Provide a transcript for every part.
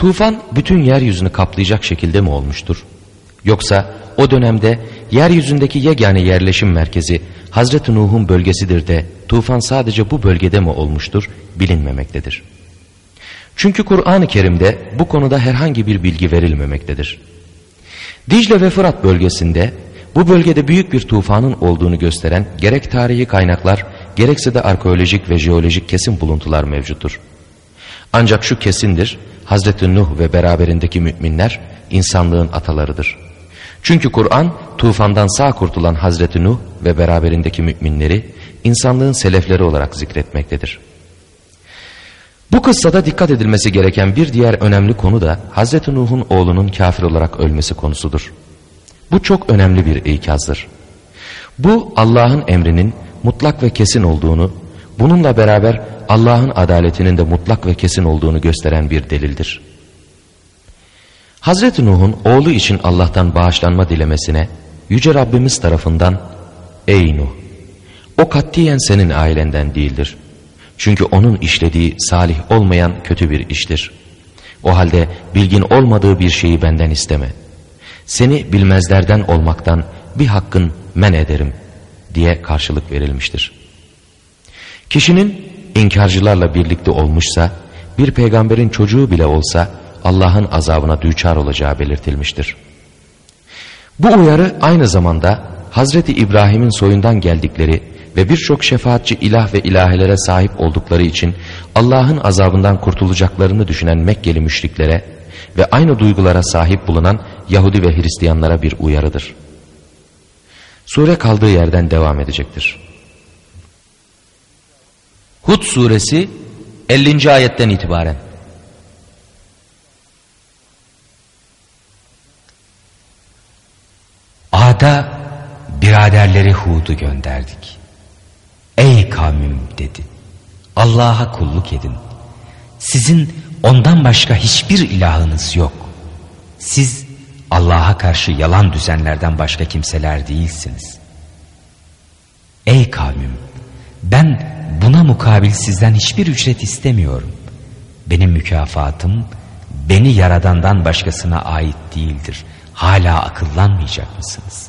Tufan bütün yeryüzünü kaplayacak şekilde mi olmuştur? Yoksa o dönemde yeryüzündeki yegane yerleşim merkezi Hazreti Nuh'un bölgesidir de tufan sadece bu bölgede mi olmuştur bilinmemektedir. Çünkü Kur'an-ı Kerim'de bu konuda herhangi bir bilgi verilmemektedir. Dicle ve Fırat bölgesinde bu bölgede büyük bir tufanın olduğunu gösteren gerek tarihi kaynaklar gerekse de arkeolojik ve jeolojik kesin buluntular mevcuttur. Ancak şu kesindir, Hazreti Nuh ve beraberindeki müminler insanlığın atalarıdır. Çünkü Kur'an tufandan sağ kurtulan Hazreti Nuh ve beraberindeki müminleri insanlığın selefleri olarak zikretmektedir. Bu kıssada dikkat edilmesi gereken bir diğer önemli konu da Hazreti Nuh'un oğlunun kafir olarak ölmesi konusudur. Bu çok önemli bir ikazdır. Bu Allah'ın emrinin mutlak ve kesin olduğunu, bununla beraber Allah'ın adaletinin de mutlak ve kesin olduğunu gösteren bir delildir. Hazreti Nuh'un oğlu için Allah'tan bağışlanma dilemesine Yüce Rabbimiz tarafından Ey Nuh! O katiyen senin ailenden değildir. Çünkü onun işlediği salih olmayan kötü bir iştir. O halde bilgin olmadığı bir şeyi benden isteme. Seni bilmezlerden olmaktan bir hakkın men ederim diye karşılık verilmiştir. Kişinin inkarcılarla birlikte olmuşsa, bir peygamberin çocuğu bile olsa Allah'ın azabına düçar olacağı belirtilmiştir. Bu uyarı aynı zamanda Hazreti İbrahim'in soyundan geldikleri ve birçok şefaatçi ilah ve ilahelere sahip oldukları için Allah'ın azabından kurtulacaklarını düşünen Mekkeli müşriklere ve aynı duygulara sahip bulunan Yahudi ve Hristiyanlara bir uyarıdır. Sure kaldığı yerden devam edecektir. Hud suresi 50. ayetten itibaren Ad'a biraderleri Hud'u gönderdik. Ey kavmim dedi. Allah'a kulluk edin. Sizin ondan başka hiçbir ilahınız yok. Siz Allah'a karşı yalan düzenlerden başka kimseler değilsiniz. Ey kavmim ben buna mukabil sizden hiçbir ücret istemiyorum. Benim mükafatım beni yaradandan başkasına ait değildir. Hala akıllanmayacak mısınız?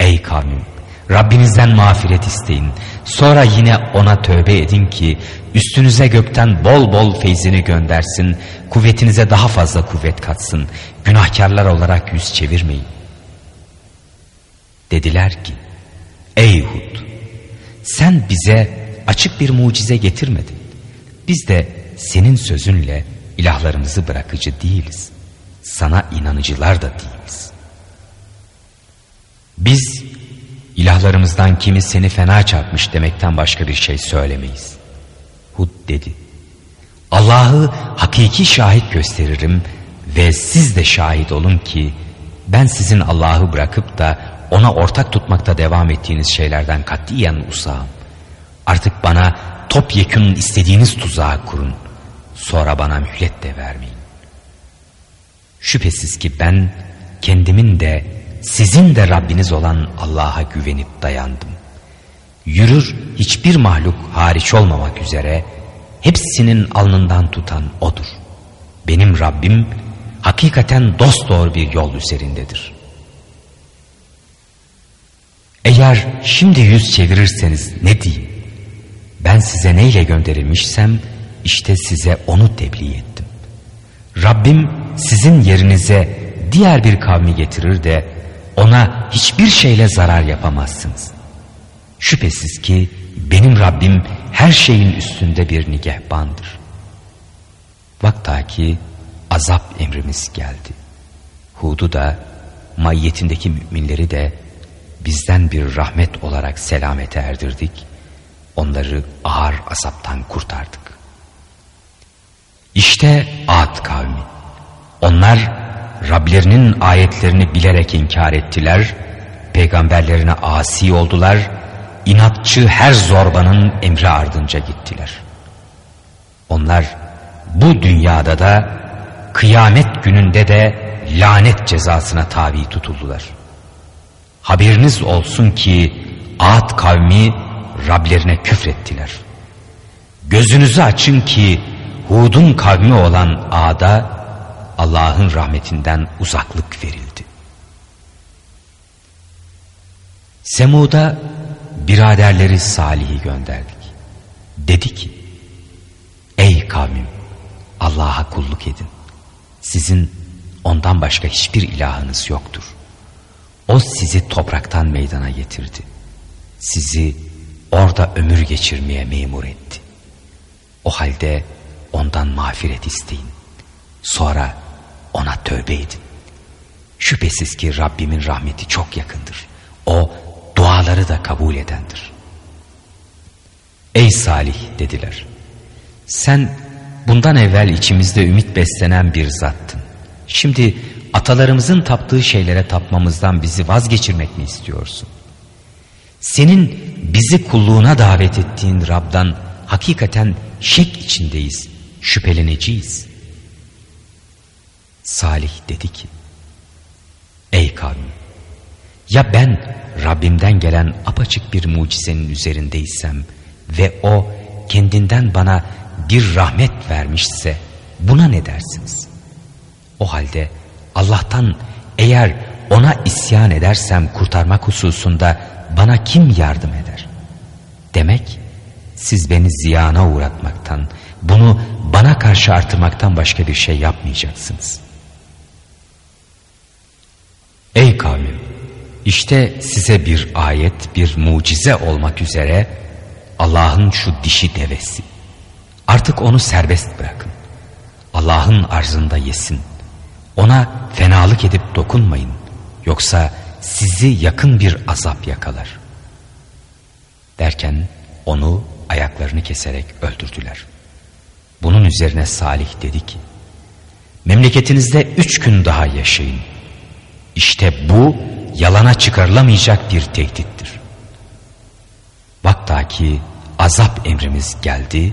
Ey kavmim Rabbinizden mağfiret isteyin. Sonra yine ona tövbe edin ki üstünüze gökten bol bol feyzini göndersin. Kuvvetinize daha fazla kuvvet katsın. Günahkarlar olarak yüz çevirmeyin. Dediler ki ey Hud sen bize açık bir mucize getirmedin. Biz de senin sözünle ilahlarımızı bırakıcı değiliz. Sana inanıcılar da değiliz. Biz İlahlarımızdan kimi seni fena çarpmış demekten başka bir şey söylemeyiz. Hud dedi. Allah'ı hakiki şahit gösteririm ve siz de şahit olun ki ben sizin Allah'ı bırakıp da ona ortak tutmakta devam ettiğiniz şeylerden katiyen usağım. Artık bana topyekun istediğiniz tuzağı kurun. Sonra bana mühlet de vermeyin. Şüphesiz ki ben kendimin de sizin de Rabbiniz olan Allah'a güvenip dayandım. Yürür hiçbir mahluk hariç olmamak üzere hepsinin alnından tutan O'dur. Benim Rabbim hakikaten dosdoğru bir yol üzerindedir. Eğer şimdi yüz çevirirseniz ne diyeyim? Ben size neyle gönderilmişsem işte size onu tebliğ ettim. Rabbim sizin yerinize diğer bir kavmi getirir de ona hiçbir şeyle zarar yapamazsınız. Şüphesiz ki benim Rabbim her şeyin üstünde bir nigehbandır. Vakta ki azap emrimiz geldi. Hud'u da maiyetindeki müminleri de bizden bir rahmet olarak selamete erdirdik. Onları ağır azaptan kurtardık. İşte Ad kavmi. Onlar Rablerinin ayetlerini bilerek inkar ettiler, peygamberlerine asi oldular, inatçı her zorbanın emri ardınca gittiler. Onlar bu dünyada da kıyamet gününde de lanet cezasına tabi tutuldular. Haberiniz olsun ki Ad kavmi Rablerine küfrettiler. Gözünüzü açın ki Hud'un kavmi olan Ad'a Allah'ın rahmetinden uzaklık verildi. Semud'a biraderleri Salih'i gönderdik. Dedi ki, Ey kavmim, Allah'a kulluk edin. Sizin ondan başka hiçbir ilahınız yoktur. O sizi topraktan meydana getirdi. Sizi orada ömür geçirmeye memur etti. O halde ondan mağfiret isteyin. Sonra ona tövbe edin. Şüphesiz ki Rabbimin rahmeti çok yakındır. O duaları da kabul edendir. Ey Salih dediler. Sen bundan evvel içimizde ümit beslenen bir zattın. Şimdi atalarımızın taptığı şeylere tapmamızdan bizi vazgeçirmek mi istiyorsun? Senin bizi kulluğuna davet ettiğin Rab'dan hakikaten şek içindeyiz, şüpheleneceğiz. Salih dedi ki, Ey kavmim, ya ben Rabbimden gelen apaçık bir mucizenin üzerindeysem ve o kendinden bana bir rahmet vermişse buna ne dersiniz? O halde Allah'tan eğer ona isyan edersem kurtarmak hususunda bana kim yardım eder? Demek siz beni ziyana uğratmaktan, bunu bana karşı artırmaktan başka bir şey yapmayacaksınız. Ey kavmim! İşte size bir ayet, bir mucize olmak üzere Allah'ın şu dişi devesi. Artık onu serbest bırakın. Allah'ın arzında yesin. Ona fenalık edip dokunmayın. Yoksa sizi yakın bir azap yakalar. Derken onu ayaklarını keserek öldürdüler. Bunun üzerine Salih dedi ki, memleketinizde üç gün daha yaşayın. İşte bu yalana çıkarılamayacak bir tehdittir. Vaktaki azap emrimiz geldi,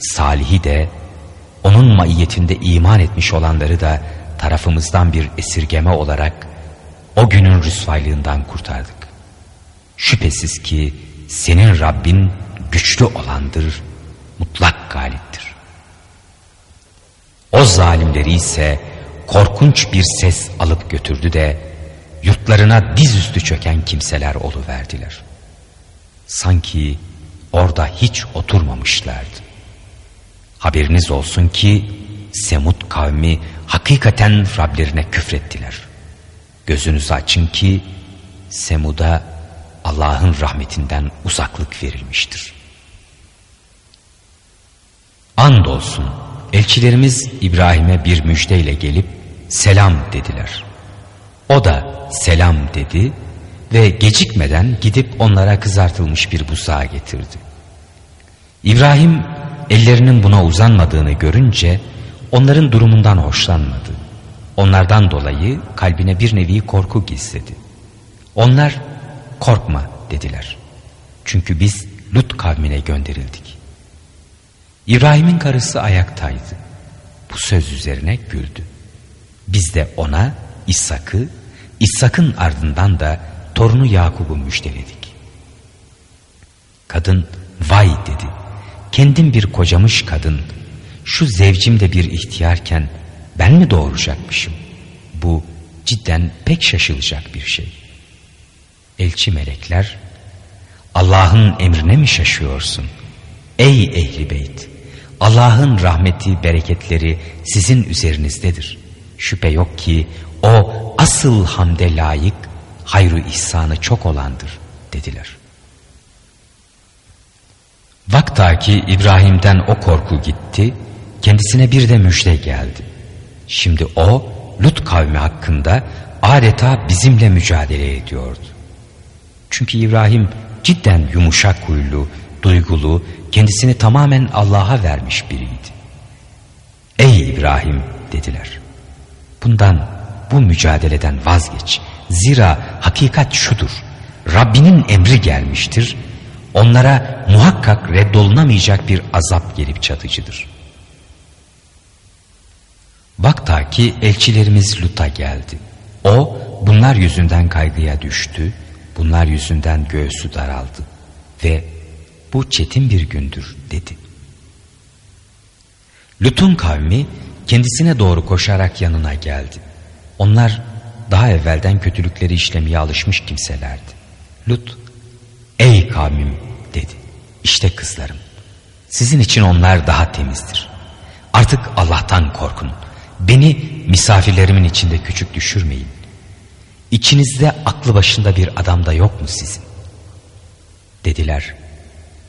Salih'i de onun maiyetinde iman etmiş olanları da tarafımızdan bir esirgeme olarak o günün rüsvaylığından kurtardık. Şüphesiz ki senin Rabbin güçlü olandır, mutlak galiptir. O zalimleri ise korkunç bir ses alıp götürdü de yurtlarına dizüstü çöken kimseler oluverdiler. Sanki orada hiç oturmamışlardı. Haberiniz olsun ki Semud kavmi hakikaten Rablerine küfrettiler. Gözünüzü açın ki Semud'a Allah'ın rahmetinden uzaklık verilmiştir. Andolsun elçilerimiz İbrahim'e bir müjdeyle gelip selam dediler. O da selam dedi ve gecikmeden gidip onlara kızartılmış bir buzağı getirdi. İbrahim ellerinin buna uzanmadığını görünce onların durumundan hoşlanmadı. Onlardan dolayı kalbine bir nevi korku gizledi. Onlar korkma dediler. Çünkü biz Lut kavmine gönderildik. İbrahim'in karısı ayaktaydı. Bu söz üzerine güldü. Biz de ona İshak'ı, İshak'ın ardından da torunu Yakub'u müjdeledik. Kadın vay dedi. Kendim bir kocamış kadın. Şu zevcim de bir ihtiyarken ben mi doğuracakmışım? Bu cidden pek şaşılacak bir şey. Elçi melekler Allah'ın emrine mi şaşıyorsun? Ey ehli beyt! Allah'ın rahmeti, bereketleri sizin üzerinizdedir. Şüphe yok ki o asıl hamde layık, hayru ihsanı çok olandır dediler. Vaktaki İbrahim'den o korku gitti, kendisine bir de müjde geldi. Şimdi o Lut kavmi hakkında adeta bizimle mücadele ediyordu. Çünkü İbrahim cidden yumuşak huylu, duygulu, kendisini tamamen Allah'a vermiş biriydi. Ey İbrahim dediler. Bundan, bu mücadeleden vazgeç. Zira hakikat şudur. Rabbinin emri gelmiştir. Onlara muhakkak reddolunamayacak bir azap gelip çatıcıdır. Vaktaki elçilerimiz Lut'a geldi. O bunlar yüzünden kaygıya düştü. Bunlar yüzünden göğsü daraldı. Ve bu çetin bir gündür dedi. Lut'un kavmi kendisine doğru koşarak yanına geldi. Onlar daha evvelden kötülükleri işlemeye alışmış kimselerdi. Lut, ey kavmim dedi. İşte kızlarım. Sizin için onlar daha temizdir. Artık Allah'tan korkun. Beni misafirlerimin içinde küçük düşürmeyin. İçinizde aklı başında bir adam da yok mu sizin? Dediler.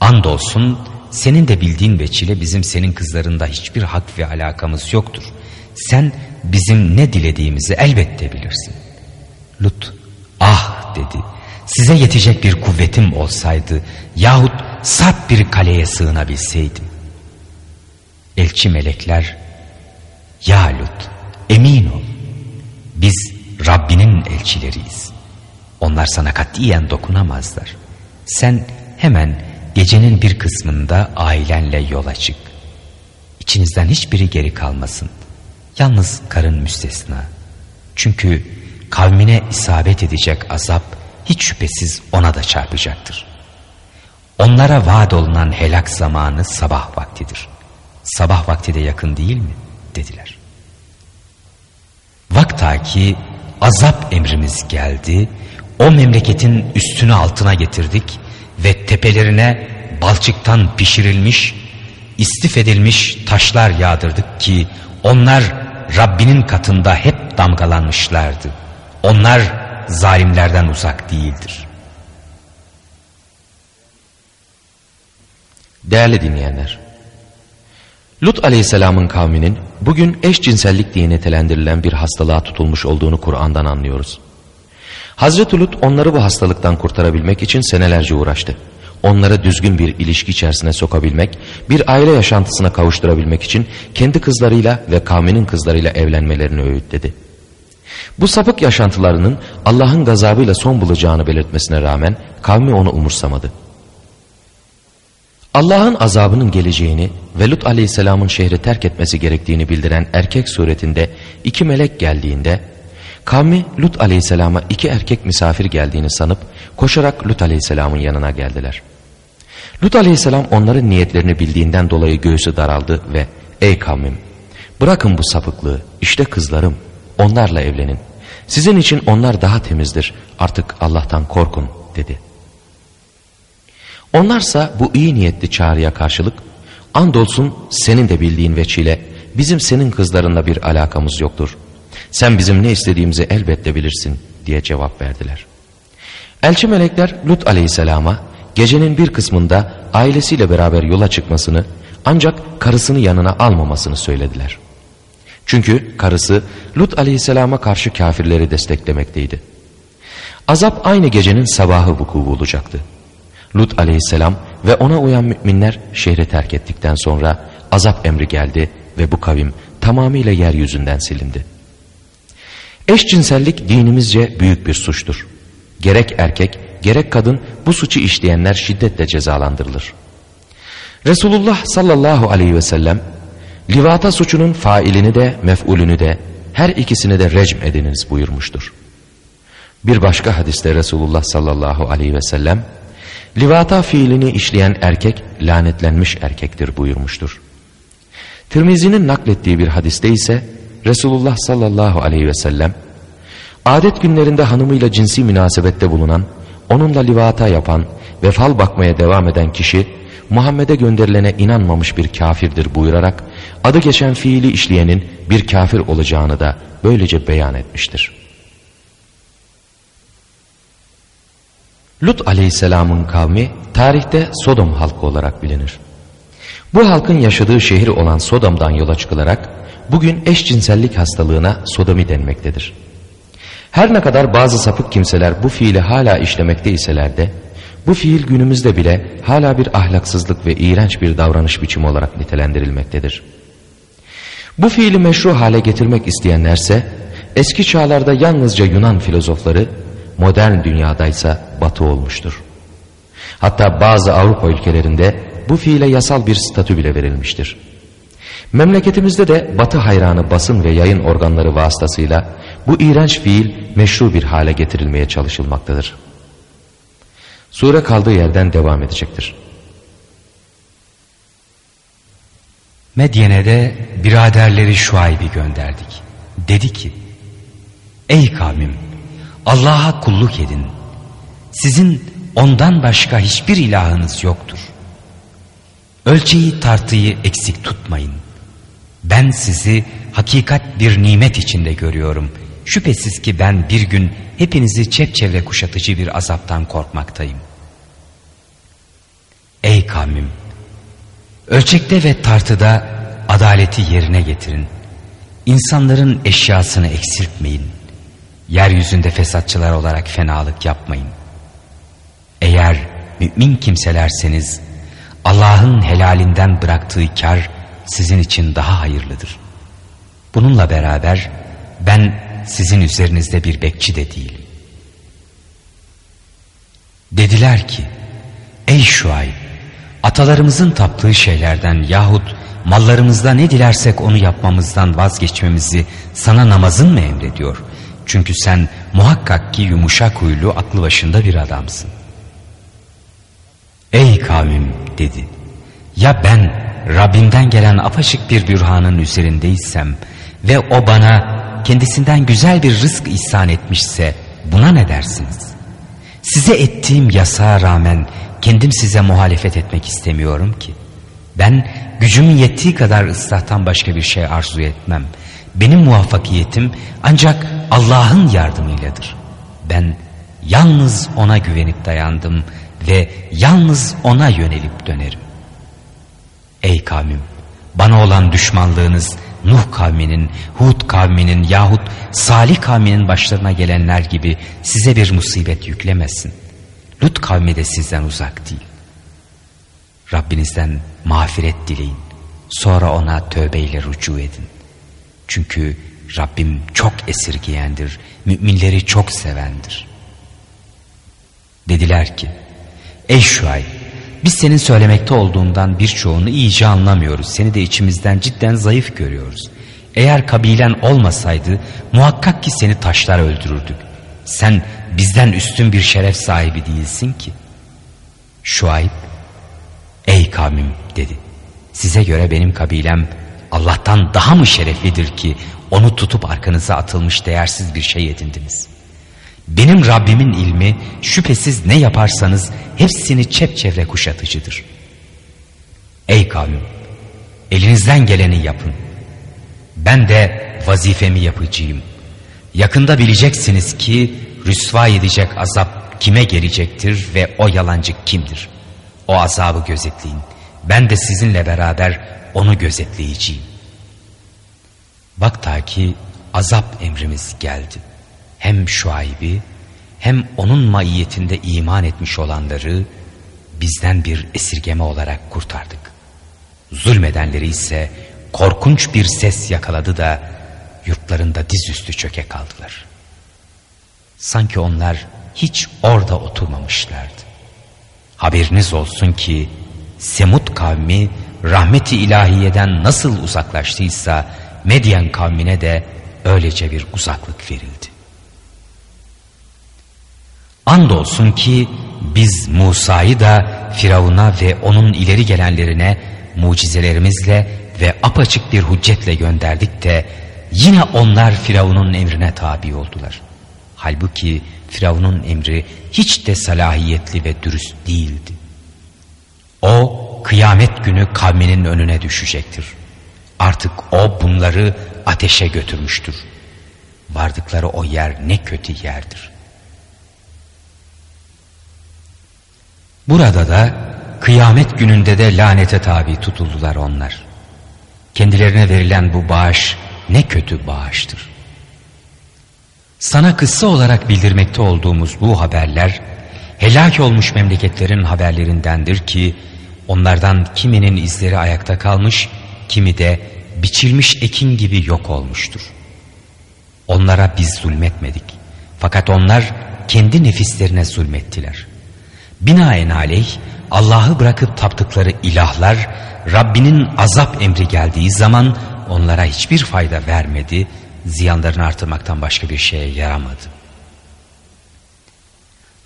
Andolsun senin de bildiğin veçile bizim senin kızlarında hiçbir hak ve alakamız yoktur. Sen bizim ne dilediğimizi elbette bilirsin. Lut ah dedi size yetecek bir kuvvetim olsaydı yahut sarp bir kaleye sığınabilseydim. Elçi melekler ya Lut emin ol biz Rabbinin elçileriyiz. Onlar sana katiyen dokunamazlar. Sen hemen gecenin bir kısmında ailenle yola çık. İçinizden hiçbiri geri kalmasın. Yalnız karın müstesna. Çünkü kavmine isabet edecek azap hiç şüphesiz ona da çarpacaktır. Onlara vaat olunan helak zamanı sabah vaktidir. Sabah vakti de yakın değil mi? Dediler. Vakta ki azap emrimiz geldi, o memleketin üstünü altına getirdik ve tepelerine balçıktan pişirilmiş, istif edilmiş taşlar yağdırdık ki onlar Rabbinin katında hep damgalanmışlardı. Onlar zalimlerden uzak değildir. Değerli dinleyenler, Lut aleyhisselamın kavminin bugün eşcinsellik diye nitelendirilen bir hastalığa tutulmuş olduğunu Kur'an'dan anlıyoruz. Hazreti Lut onları bu hastalıktan kurtarabilmek için senelerce uğraştı. Onları düzgün bir ilişki içerisine sokabilmek, bir aile yaşantısına kavuşturabilmek için kendi kızlarıyla ve kavminin kızlarıyla evlenmelerini öğütledi. Bu sapık yaşantılarının Allah'ın gazabıyla son bulacağını belirtmesine rağmen kavmi onu umursamadı. Allah'ın azabının geleceğini ve Lut aleyhisselamın şehri terk etmesi gerektiğini bildiren erkek suretinde iki melek geldiğinde kavmi Lut aleyhisselama iki erkek misafir geldiğini sanıp koşarak Lut aleyhisselamın yanına geldiler. Lut aleyhisselam onların niyetlerini bildiğinden dolayı göğsü daraldı ve ey kavmim bırakın bu sapıklığı işte kızlarım onlarla evlenin. Sizin için onlar daha temizdir artık Allah'tan korkun dedi.'' Onlarsa bu iyi niyetli çağrıya karşılık andolsun senin de bildiğin veçile bizim senin kızlarınla bir alakamız yoktur. Sen bizim ne istediğimizi elbette bilirsin diye cevap verdiler. Elçi melekler Lut aleyhisselama gecenin bir kısmında ailesiyle beraber yola çıkmasını ancak karısını yanına almamasını söylediler. Çünkü karısı Lut aleyhisselama karşı kafirleri desteklemekteydi. Azap aynı gecenin sabahı vuku bulacaktı. Lut aleyhisselam ve ona uyan müminler şehri terk ettikten sonra azap emri geldi ve bu kavim tamamıyla yeryüzünden silindi. Eşcinsellik dinimizce büyük bir suçtur. Gerek erkek gerek kadın bu suçu işleyenler şiddetle cezalandırılır. Resulullah sallallahu aleyhi ve sellem livata suçunun failini de mef'ulünü de her ikisini de recm ediniz buyurmuştur. Bir başka hadiste Resulullah sallallahu aleyhi ve sellem Livata fiilini işleyen erkek lanetlenmiş erkektir buyurmuştur. Tirmizi'nin naklettiği bir hadiste ise Resulullah sallallahu aleyhi ve sellem adet günlerinde hanımıyla cinsi münasebette bulunan, onunla livata yapan ve fal bakmaya devam eden kişi Muhammed'e gönderilene inanmamış bir kafirdir buyurarak adı geçen fiili işleyenin bir kafir olacağını da böylece beyan etmiştir. Lut aleyhisselamın kavmi tarihte Sodom halkı olarak bilinir. Bu halkın yaşadığı şehir olan Sodom'dan yola çıkılarak bugün eşcinsellik hastalığına sodomi denmektedir. Her ne kadar bazı sapık kimseler bu fiili hala işlemekte iseler de bu fiil günümüzde bile hala bir ahlaksızlık ve iğrenç bir davranış biçimi olarak nitelendirilmektedir. Bu fiili meşru hale getirmek isteyenlerse eski çağlarda yalnızca Yunan filozofları modern dünyadaysa batı olmuştur. Hatta bazı Avrupa ülkelerinde bu fiile yasal bir statü bile verilmiştir. Memleketimizde de batı hayranı basın ve yayın organları vasıtasıyla bu iğrenç fiil meşru bir hale getirilmeye çalışılmaktadır. Sure kaldığı yerden devam edecektir. Medyen'e de biraderleri Şuayb'i gönderdik. Dedi ki, Ey kavmim, Allah'a kulluk edin. Sizin ondan başka hiçbir ilahınız yoktur. Ölçeyi tartıyı eksik tutmayın. Ben sizi hakikat bir nimet içinde görüyorum. Şüphesiz ki ben bir gün hepinizi çepçevre kuşatıcı bir azaptan korkmaktayım. Ey kavmim! Ölçekte ve tartıda adaleti yerine getirin. İnsanların eşyasını eksiltmeyin. Yeryüzünde fesatçılar olarak fenalık yapmayın. Eğer mümin kimselerseniz Allah'ın helalinden bıraktığı kar sizin için daha hayırlıdır. Bununla beraber ben sizin üzerinizde bir bekçi de değilim. Dediler ki ey Şuayb atalarımızın taptığı şeylerden yahut mallarımızda ne dilersek onu yapmamızdan vazgeçmemizi sana namazın mı emrediyor? Çünkü sen muhakkak ki yumuşak huylu aklı başında bir adamsın. Ey kavmim dedi. Ya ben Rabbimden gelen apaçık bir bürhanın üzerindeysem ve o bana kendisinden güzel bir rızk ihsan etmişse buna ne dersiniz? Size ettiğim yasağa rağmen kendim size muhalefet etmek istemiyorum ki. Ben gücümün yettiği kadar ıslahtan başka bir şey arzu etmem. Benim muvaffakiyetim ancak Allah'ın yardımıyladır. Ben yalnız ona güvenip dayandım ve yalnız ona yönelip dönerim. Ey kavmim bana olan düşmanlığınız Nuh kavminin, Hud kavminin yahut Salih kavminin başlarına gelenler gibi size bir musibet yüklemesin. Lut kavmi de sizden uzak değil. Rabbinizden mağfiret dileyin. Sonra ona tövbeyle rücu edin. Çünkü Rabbim çok esirgiyendir, müminleri çok sevendir. Dediler ki, ey Şuayb, biz senin söylemekte olduğundan birçoğunu iyice anlamıyoruz. Seni de içimizden cidden zayıf görüyoruz. Eğer kabilen olmasaydı muhakkak ki seni taşlar öldürürdük. Sen bizden üstün bir şeref sahibi değilsin ki. Şuayb, ey kavmim dedi. Size göre benim kabilem Allah'tan daha mı şereflidir ki onu tutup arkanıza atılmış değersiz bir şey edindiniz? Benim Rabbimin ilmi şüphesiz ne yaparsanız hepsini çepçevre kuşatıcıdır. Ey kavmim elinizden geleni yapın. Ben de vazifemi yapacağım. Yakında bileceksiniz ki rüsva edecek azap kime gelecektir ve o yalancı kimdir. O azabı gözetleyin. Ben de sizinle beraber onu gözetleyeceğim. Bak ta ki azap emrimiz geldi. Hem Şuayb'i hem onun maiyetinde iman etmiş olanları bizden bir esirgeme olarak kurtardık. Zulmedenleri ise korkunç bir ses yakaladı da yurtlarında dizüstü çöke kaldılar. Sanki onlar hiç orada oturmamışlardı. Haberiniz olsun ki Semut kavmi rahmeti ilahiyeden nasıl uzaklaştıysa Medyen kavmine de öylece bir uzaklık verildi. Andolsun ki biz Musa'yı da Firavun'a ve onun ileri gelenlerine mucizelerimizle ve apaçık bir hüccetle gönderdik de yine onlar Firavun'un emrine tabi oldular. Halbuki Firavun'un emri hiç de salahiyetli ve dürüst değildi. O kıyamet günü kavminin önüne düşecektir. Artık o bunları ateşe götürmüştür. Vardıkları o yer ne kötü yerdir. Burada da kıyamet gününde de lanete tabi tutuldular onlar. Kendilerine verilen bu bağış ne kötü bağıştır. Sana kıssa olarak bildirmekte olduğumuz bu haberler helak olmuş memleketlerin haberlerindendir ki onlardan kiminin izleri ayakta kalmış, kimi de biçilmiş ekin gibi yok olmuştur. Onlara biz zulmetmedik. Fakat onlar kendi nefislerine zulmettiler. Binaenaleyh Allah'ı bırakıp taptıkları ilahlar Rabbinin azap emri geldiği zaman onlara hiçbir fayda vermedi, ziyanlarını artırmaktan başka bir şeye yaramadı.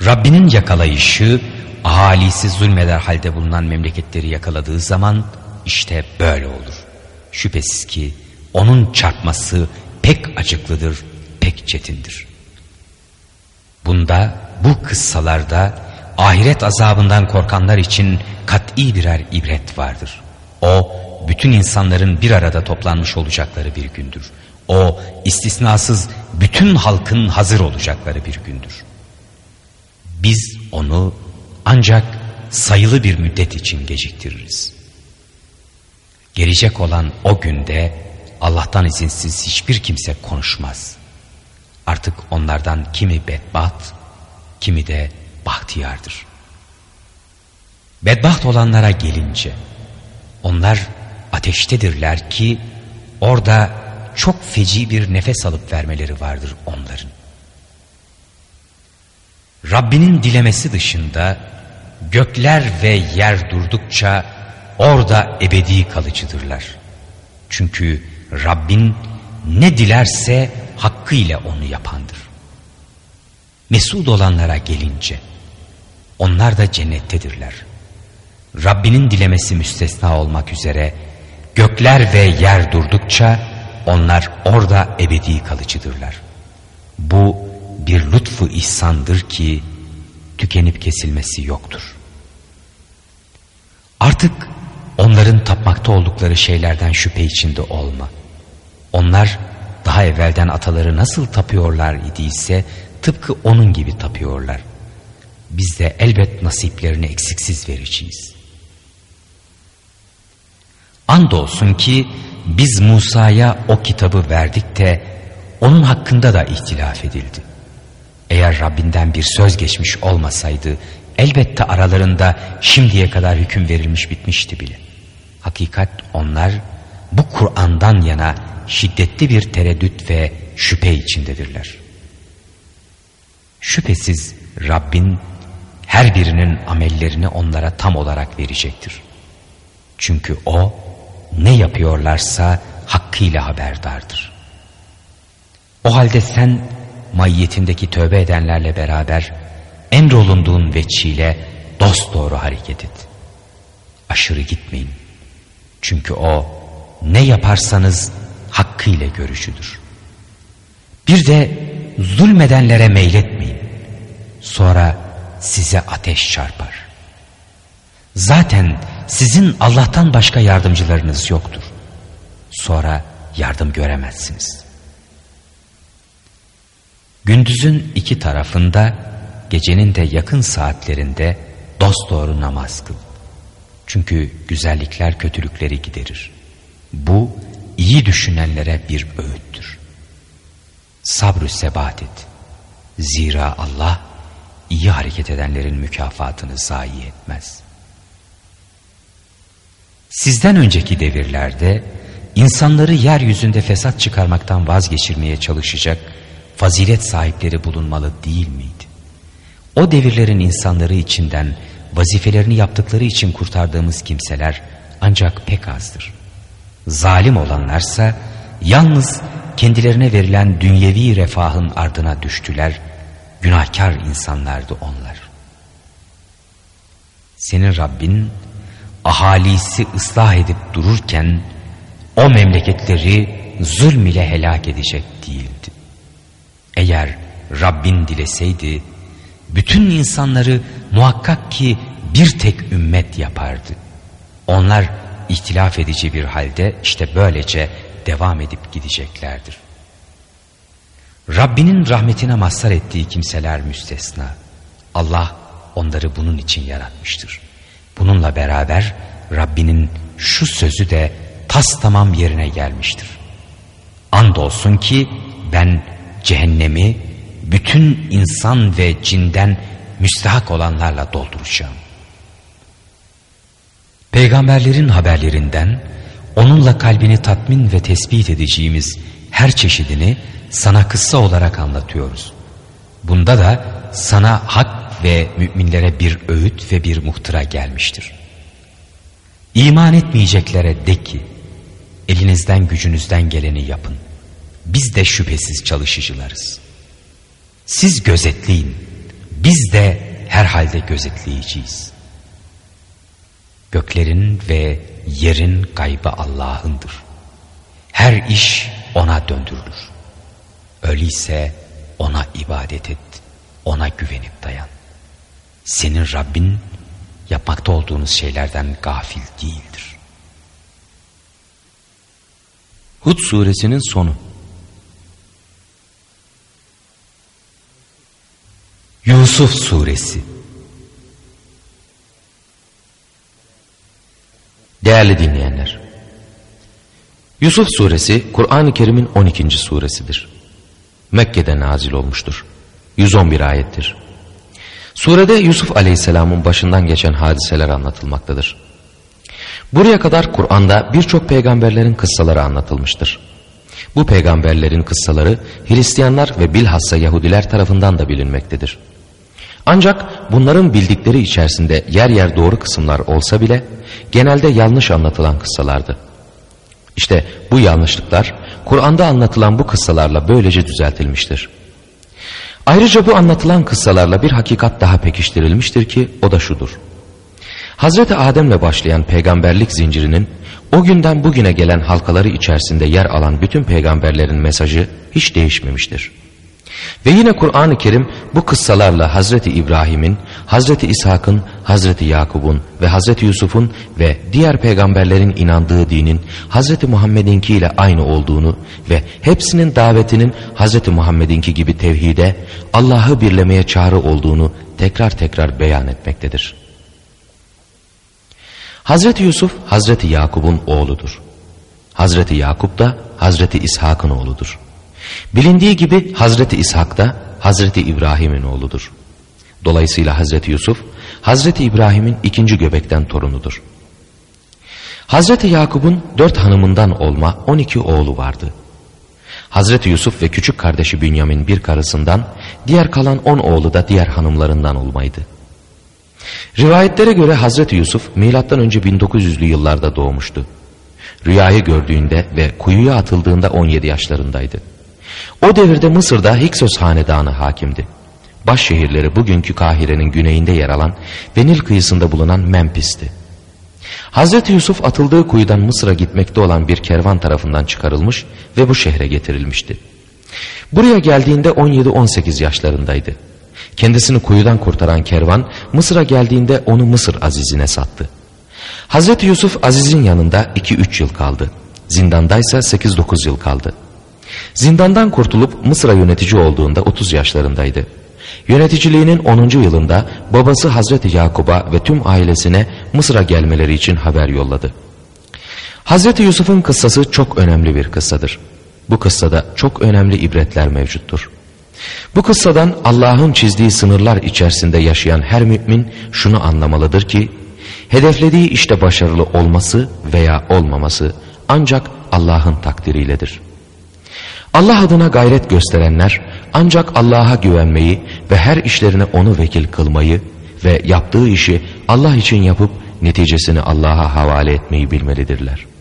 Rabbinin yakalayışı ahalisi zulmeder halde bulunan memleketleri yakaladığı zaman işte böyle olur. Şüphesiz ki onun çarpması pek acıklıdır, pek çetindir. Bunda, bu kıssalarda ahiret azabından korkanlar için kat'i birer ibret vardır. O, bütün insanların bir arada toplanmış olacakları bir gündür. O, istisnasız bütün halkın hazır olacakları bir gündür. Biz onu ancak sayılı bir müddet için geciktiririz. Gelecek olan o günde Allah'tan izinsiz hiçbir kimse konuşmaz. Artık onlardan kimi bedbaht, kimi de bahtiyardır. Bedbaht olanlara gelince, onlar ateştedirler ki orada çok feci bir nefes alıp vermeleri vardır onların. Rabbinin dilemesi dışında gökler ve yer durdukça orada ebedi kalıcıdırlar. Çünkü Rabbin ne dilerse hakkıyla onu yapandır. Mesud olanlara gelince onlar da cennettedirler. Rabbinin dilemesi müstesna olmak üzere gökler ve yer durdukça onlar orada ebedi kalıcıdırlar. Bu bir lütfu ihsandır ki tükenip kesilmesi yoktur. Artık onların tapmakta oldukları şeylerden şüphe içinde olma. Onlar daha evvelden ataları nasıl tapıyorlar idiyse tıpkı onun gibi tapıyorlar. Biz de elbet nasiplerini eksiksiz vereceğiz. Andolsun ki biz Musa'ya o kitabı verdik de onun hakkında da ihtilaf edildi. Eğer Rabbinden bir söz geçmiş olmasaydı elbette aralarında şimdiye kadar hüküm verilmiş bitmişti bile. Hakikat onlar bu Kur'an'dan yana şiddetli bir tereddüt ve şüphe içindedirler. Şüphesiz Rabbin her birinin amellerini onlara tam olarak verecektir. Çünkü O ne yapıyorlarsa hakkıyla haberdardır. O halde sen mayyetindeki tövbe edenlerle beraber emrolunduğun veçiyle dosdoğru hareket et. Aşırı gitmeyin. Çünkü o ne yaparsanız hakkıyla görüşüdür. Bir de zulmedenlere meyletmeyin. Sonra size ateş çarpar. Zaten sizin Allah'tan başka yardımcılarınız yoktur. Sonra yardım göremezsiniz. Gündüzün iki tarafında, gecenin de yakın saatlerinde dosdoğru namaz kıl. Çünkü güzellikler kötülükleri giderir. Bu iyi düşünenlere bir öğüttür. Sabrü sebat et. Zira Allah iyi hareket edenlerin mükafatını zayi etmez. Sizden önceki devirlerde insanları yeryüzünde fesat çıkarmaktan vazgeçirmeye çalışacak fazilet sahipleri bulunmalı değil miydi? O devirlerin insanları içinden vazifelerini yaptıkları için kurtardığımız kimseler ancak pek azdır. Zalim olanlarsa yalnız kendilerine verilen dünyevi refahın ardına düştüler, günahkar insanlardı onlar. Senin Rabbin ahalisi ıslah edip dururken o memleketleri zulm ile helak edecek değildi. Eğer Rabbin dileseydi bütün insanları muhakkak ki bir tek ümmet yapardı. Onlar ihtilaf edici bir halde işte böylece devam edip gideceklerdir. Rabbinin rahmetine mazhar ettiği kimseler müstesna. Allah onları bunun için yaratmıştır. Bununla beraber Rabbinin şu sözü de tas tamam yerine gelmiştir. Andolsun ki ben cehennemi bütün insan ve cinden müstahak olanlarla dolduracağım. Peygamberlerin haberlerinden onunla kalbini tatmin ve tespit edeceğimiz her çeşidini sana kıssa olarak anlatıyoruz. Bunda da sana hak ve müminlere bir öğüt ve bir muhtıra gelmiştir. İman etmeyeceklere de ki elinizden gücünüzden geleni yapın. Biz de şüphesiz çalışıcılarız. Siz gözetleyin. Biz de herhalde gözetleyeceğiz. Göklerin ve yerin gaybı Allah'ındır. Her iş ona döndürülür. Öyleyse ona ibadet et, ona güvenip dayan. Senin Rabbin yapmakta olduğunuz şeylerden gafil değildir. Hud suresinin sonu Yusuf suresi Değerli dinleyenler Yusuf suresi Kur'an-ı Kerim'in 12. suresidir. Mekke'de nazil olmuştur. 111 ayettir. Surede Yusuf aleyhisselamın başından geçen hadiseler anlatılmaktadır. Buraya kadar Kur'an'da birçok peygamberlerin kıssaları anlatılmıştır. Bu peygamberlerin kıssaları Hristiyanlar ve bilhassa Yahudiler tarafından da bilinmektedir. Ancak bunların bildikleri içerisinde yer yer doğru kısımlar olsa bile genelde yanlış anlatılan kıssalardı. İşte bu yanlışlıklar Kur'an'da anlatılan bu kıssalarla böylece düzeltilmiştir. Ayrıca bu anlatılan kıssalarla bir hakikat daha pekiştirilmiştir ki o da şudur. Hazreti Adem'le başlayan peygamberlik zincirinin o günden bugüne gelen halkaları içerisinde yer alan bütün peygamberlerin mesajı hiç değişmemiştir. Ve yine Kur'an-ı Kerim bu kıssalarla Hazreti İbrahim'in, Hazreti İshak'ın, Hazreti Yakub'un ve Hazreti Yusuf'un ve diğer peygamberlerin inandığı dinin Hazreti Muhammed'inki ile aynı olduğunu ve hepsinin davetinin Hazreti Muhammed'inki gibi tevhide, Allah'ı birlemeye çağrı olduğunu tekrar tekrar beyan etmektedir. Hazreti Yusuf Hazreti Yakub'un oğludur. Hazreti Yakup da Hazreti İshak'ın oğludur. Bilindiği gibi Hazreti İshak da Hazreti İbrahim'in oğludur. Dolayısıyla Hazreti Yusuf Hazreti İbrahim'in ikinci göbekten torunudur. Hazreti Yakup'un dört hanımından olma on iki oğlu vardı. Hazreti Yusuf ve küçük kardeşi Bünyamin bir karısından, diğer kalan on oğlu da diğer hanımlarından olmaydı. Rivayetlere göre Hazreti Yusuf milattan önce 1900'lü yıllarda doğmuştu. Rüyayı gördüğünde ve kuyuya atıldığında 17 yaşlarındaydı. O devirde Mısır'da Hiksos hanedanı hakimdi. Baş şehirleri bugünkü Kahire'nin güneyinde yer alan ve Nil kıyısında bulunan Memphis'ti. Hazreti Yusuf atıldığı kuyudan Mısır'a gitmekte olan bir kervan tarafından çıkarılmış ve bu şehre getirilmişti. Buraya geldiğinde 17-18 yaşlarındaydı. Kendisini kuyudan kurtaran kervan Mısır'a geldiğinde onu Mısır Aziz'ine sattı. Hazreti Yusuf Aziz'in yanında 2-3 yıl kaldı. Zindandaysa 8-9 yıl kaldı. Zindandan kurtulup Mısır'a yönetici olduğunda 30 yaşlarındaydı. Yöneticiliğinin 10. yılında babası Hazreti Yakub'a ve tüm ailesine Mısır'a gelmeleri için haber yolladı. Hazreti Yusuf'un kıssası çok önemli bir kıssadır. Bu kıssada çok önemli ibretler mevcuttur. Bu kıssadan Allah'ın çizdiği sınırlar içerisinde yaşayan her mümin şunu anlamalıdır ki, hedeflediği işte başarılı olması veya olmaması ancak Allah'ın takdiriyledir. Allah adına gayret gösterenler ancak Allah'a güvenmeyi ve her işlerine onu vekil kılmayı ve yaptığı işi Allah için yapıp neticesini Allah'a havale etmeyi bilmelidirler.